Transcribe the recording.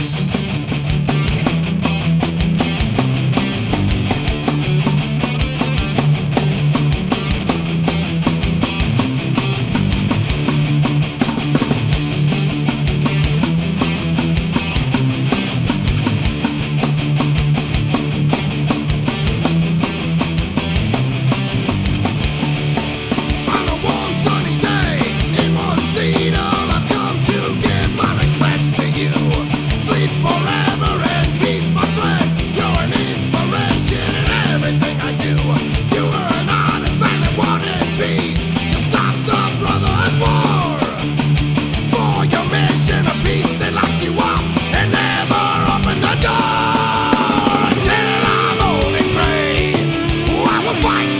Bye. fight.